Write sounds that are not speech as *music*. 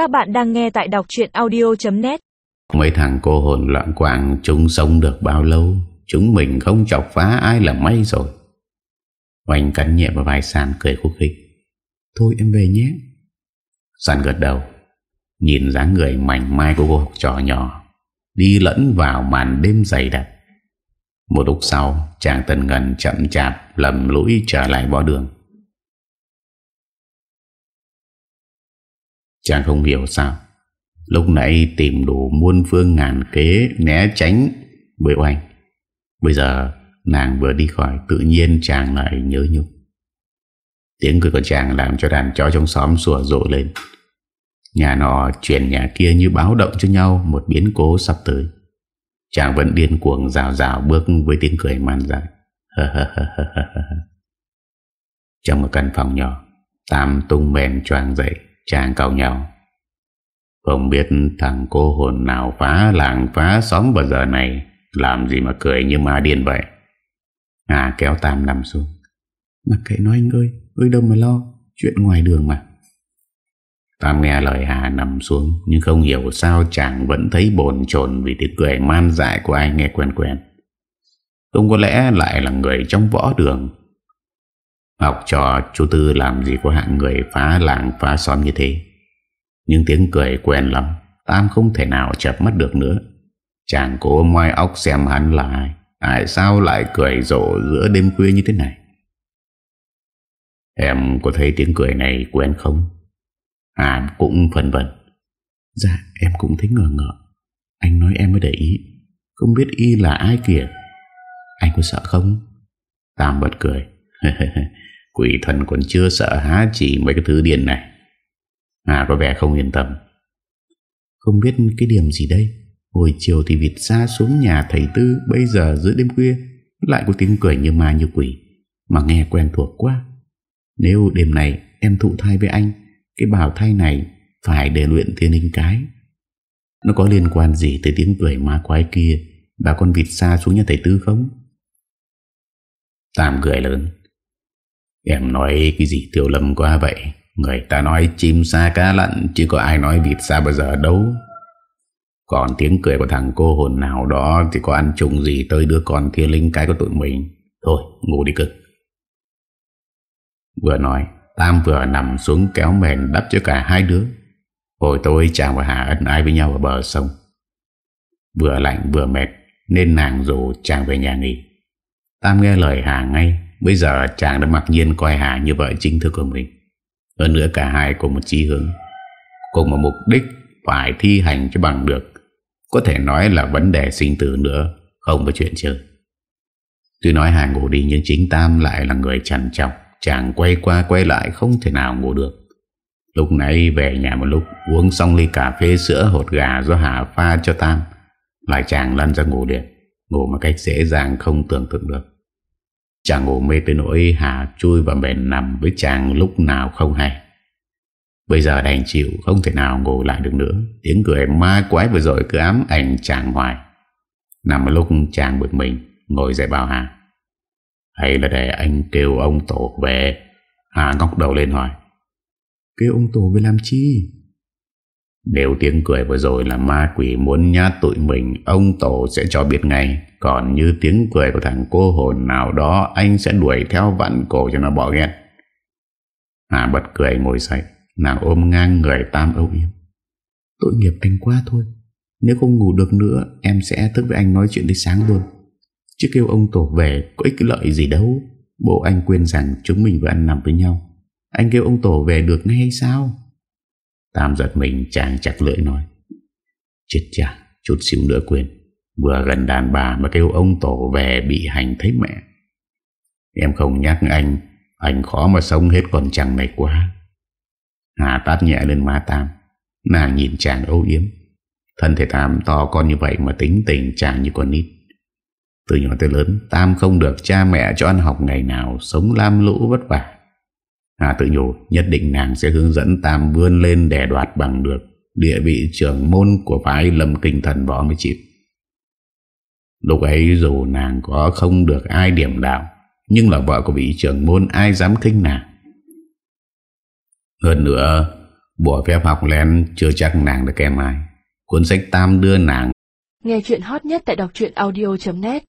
Các bạn đang nghe tại đọc chuyện audio.net Mấy thằng cô hồn loạn quạng, Chúng sống được bao lâu? Chúng mình không chọc phá ai là may rồi. Oanh cắn nhẹ vào vai sàn cười khúc khích. Thôi em về nhé. Sàn gật đầu, Nhìn dáng người mảnh mai của cô học trò nhỏ, Đi lẫn vào màn đêm dày đặc. Một lúc sau, Chàng Tần ngần chậm chạp Lầm lũi trở lại bỏ đường. Chàng không hiểu sao. Lúc nãy tìm đủ muôn phương ngàn kế Né tránh với oanh. Bây giờ nàng vừa đi khỏi, Tự nhiên chàng lại nhớ nhung. Tiếng cười của chàng làm cho đàn chó trong xóm sủa rộ lên. Nhà nọ chuyển nhà kia như báo động cho nhau, Một biến cố sắp tới. Chàng vẫn điên cuồng rào rào bước với tiếng cười man dại. Trong một căn phòng nhỏ, Tam tung mềm choàng dậy. Chàng cầu nhau. Không biết thằng cô hồn nào phá làng, phá xóm vào giờ này, Làm gì mà cười như ma điên vậy? Hà kéo Tam nằm xuống. Mặc kệ nói anh ơi Ơi đâu mà lo, Chuyện ngoài đường mà. Tam nghe lời Hà nằm xuống, Nhưng không hiểu sao chàng vẫn thấy bồn chồn Vì tiếng cười man dại của ai nghe quen quen. Không có lẽ lại là người trong võ đường Học trò chú Tư làm gì có hạng người phá làng, phá xóm như thế. Nhưng tiếng cười quen lắm, Tam không thể nào chập mắt được nữa. Chàng cố moi óc xem hắn là ai, Tại sao lại cười rộ giữa đêm khuya như thế này? Em có thấy tiếng cười này quen không? Hà cũng phần vần Dạ em cũng thấy ngờ ngợ. Anh nói em mới để ý, Không biết y là ai kìa. Anh có sợ không? Tam bật cười. *laughs* Quỷ thần còn chưa sợ há chỉ mấy cái thứ điên này. Hà có vẻ không yên tâm. Không biết cái điểm gì đây? Hồi chiều thì vịt xa xuống nhà thầy Tư, Bây giờ giữa đêm khuya Lại có tiếng cười như ma như quỷ, Mà nghe quen thuộc quá. Nếu đêm này em thụ thai với anh, Cái bảo thai này Phải để luyện thiên linh cái. Nó có liên quan gì tới tiếng cười ma quái kia? Và con vịt xa xuống nhà thầy Tư không? Tạm cười lớn. Em nói cái gì tiểu lâm quá vậy? Người ta nói chim xa cá lặn, Chứ có ai nói vịt xa bao giờ đâu. Còn tiếng cười của thằng cô hồn nào đó Thì có ăn trùng gì tới đứa con thiên linh cái của tụi mình. Thôi, ngủ đi cực Vừa nói, Tam vừa nằm xuống kéo mền đắp cho cả hai đứa. Hồi tối chàng và Hà ân ái với nhau ở bờ sông. Vừa lạnh vừa mệt, Nên nàng rủ chàng về nhà nghỉ. Tam nghe lời Hà ngay. Bây giờ chàng đã mặc nhiên coi Hà như vợ chính thức của mình. Hơn nữa cả hai cùng một chí hướng. Cùng một mục đích Phải thi hành cho bằng được. Có thể nói là vấn đề sinh tử nữa, Không có chuyện chơi. Tuy nói Hà ngủ đi Nhưng chính Tam lại là người chằn trọng Chàng quay qua quay lại không thể nào ngủ được. Lúc nãy về nhà một lúc, Uống xong ly cà phê sữa hột gà Do Hà pha cho Tam, Lại chàng lăn ra ngủ điện. Ngủ một cách dễ dàng không tưởng tượng được. Chàng ngủ mê tới nỗi Hà chui vào bèn nằm với chàng lúc nào không hay. Bây giờ đành chịu, Không thể nào ngủ lại được nữa. Tiếng cười ma quái vừa rồi cứ ám ảnh chàng hoài. Nằm một lúc, chàng bực mình, Ngồi dậy bảo Hà. Hay là để anh kêu ông Tổ về. Hà ngóc đầu lên hỏi. Kêu ông Tổ về làm chi? Nếu tiếng cười vừa rồi là ma quỷ muốn nhát tụi mình, Ông Tổ sẽ cho biết ngay. Còn như tiếng cười của thằng cô hồn nào đó, Anh sẽ đuổi theo vặn cổ cho nó bỏ ghét. Hà bật cười ngồi dậy, Nàng ôm ngang người Tam âu yếm. Tội nghiệp anh quá thôi. Nếu không ngủ được nữa, Em sẽ thức với anh nói chuyện đến sáng luôn. Chứ kêu ông Tổ về, Có ích lợi gì đâu. Bộ anh quên rằng chúng mình vừa ăn nằm với nhau. Anh kêu ông Tổ về được ngay hay sao? Tam giật mình chàng chặt lưỡi nói, Chết chà Chút xíu nữa quên. Vừa gần đàn bà mà kêu ông Tổ về Bị hành thấy mẹ. Em không nhắc anh Anh khó mà sống hết con chàng này quá. Hà tát nhẹ lên má Tam. Nàng nhìn chàng âu yếm. Thân thể Tam to con như vậy Mà tính tình chàng như con nít. Từ nhỏ tới lớn, Tam không được cha mẹ cho ăn học ngày nào Sống lam lũ vất vả. Hà tự nhủ nhất định nàng sẽ hướng dẫn Tam vươn lên để đoạt bằng được. Địa vị trưởng môn của phái lâm kinh thần võ mới chịu. Lúc ấy dù nàng có không được ai điểm đạo, Nhưng là vợ của vị trưởng môn ai dám khinh nàng? Hơn nữa Bộ phép học lén chưa chắc nàng được kèm ai. Cuốn sách Tam đưa nàng. Nghe chuyện hot nhất tại đọc audio.net